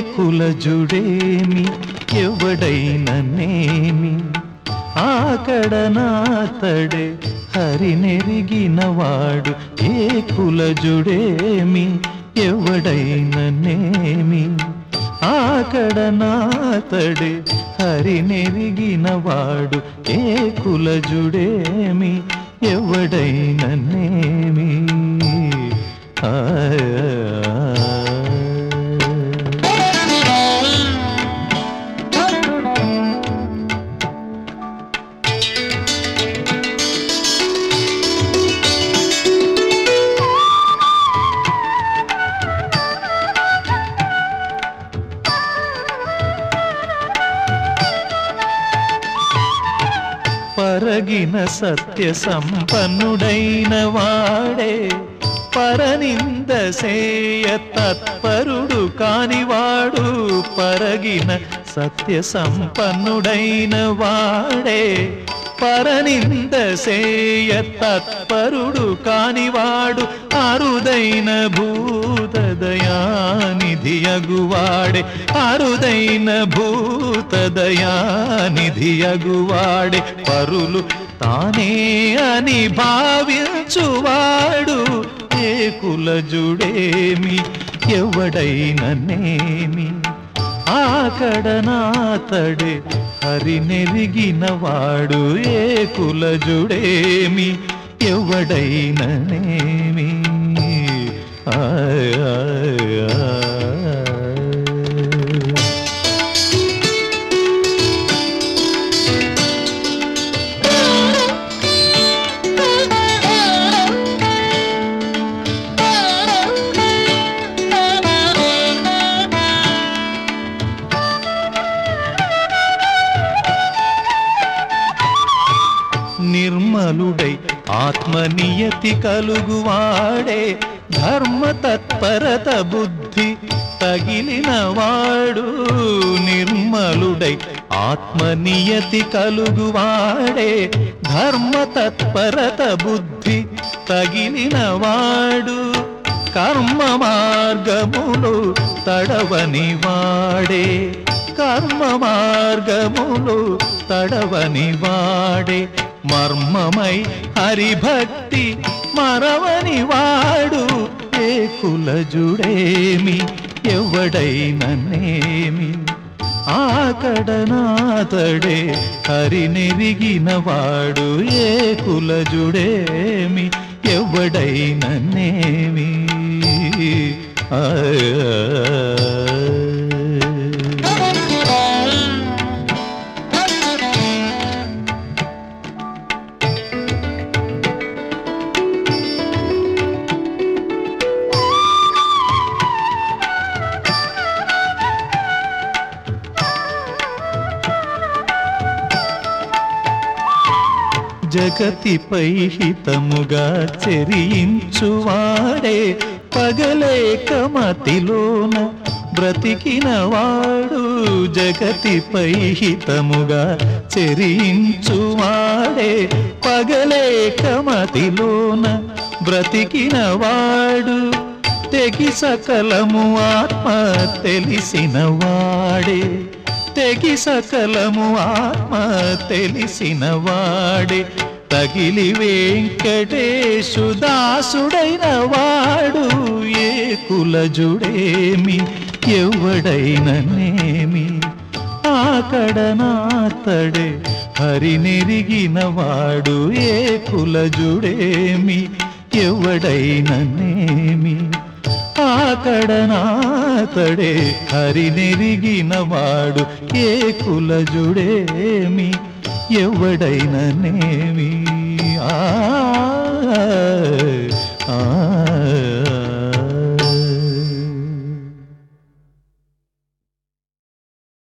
కులజుడేమి? ఎవడైననేమి ఆకడనాతడే హరినెరిగినవాడు ఏ కులజుడేమి? ఎవడైననేమి ఆకడనాతడే హరినెరిగినవాడు ఏ కులజుడేమి? ఎవడైననేమి పరగిన సత్య సంపన్నుడైన వాడే పరనింద సేయ తత్పరుడు కానివాడు పరగిన సత్య సంపన్నుడైన వాడే పరనింద సేయ తత్పరుడు కానివాడు అరుదైన భూతదయానిధియగువాడే. అరుదైన భూతదయానిధియగువాడే. పరులు తానే అని భావించువాడు. ఏ కులజుడేమి ఎవడైననేమి ఆకడనాతడే వాడు ఏ కులజుడేమి ఎవడైననేమి ఆయ్ ఆయ్. నిర్మలుడై ఆత్మనియతి కలుగువాడే ధర్మ తత్పరత బుద్ధి తగిలినవాడు నిర్మలుడై ఆత్మనియతి కలుగువాడే ధర్మ తత్పరత బుద్ధి తగిలినవాడు కర్మ మార్గములు తడవని వాడే కర్మ మార్గములు తడవని వాడే మర్మమై హరిభక్తి మరవని వాడు ఏ కులజుడేమి? ఎవడైననేమి ఆకడనాతడే హరినెరిగినవాడు ఏ కులజుడేమి? ఎవడైననేమి ఆ జగతిపై హితముగా చెరించువాడే పగలేక మతిలోన బ్రతికినవాడు జగతిపై హితముగా చెరించువాడే పగలేక మతిలోన బ్రతికినవాడు తెగి సకలము ఆత్మ తెలిసినవాడే. తెగి సకలము ఆత్మ తెలిసిన వాడే. తగిలి వెంకటేశుదాసుడైన వాడు ఏ కులజుడేమి ఎవడైన ఎవడైననేమి ఆకడనాతడే హరినెరిగిన వాడు ఏ కులజుడేమి ఎవడైన నేమి. ఆకడనాతడే హరినెరిగిన వాడు ఏ కులజుడేమి? ఎవడైననేమి ఆ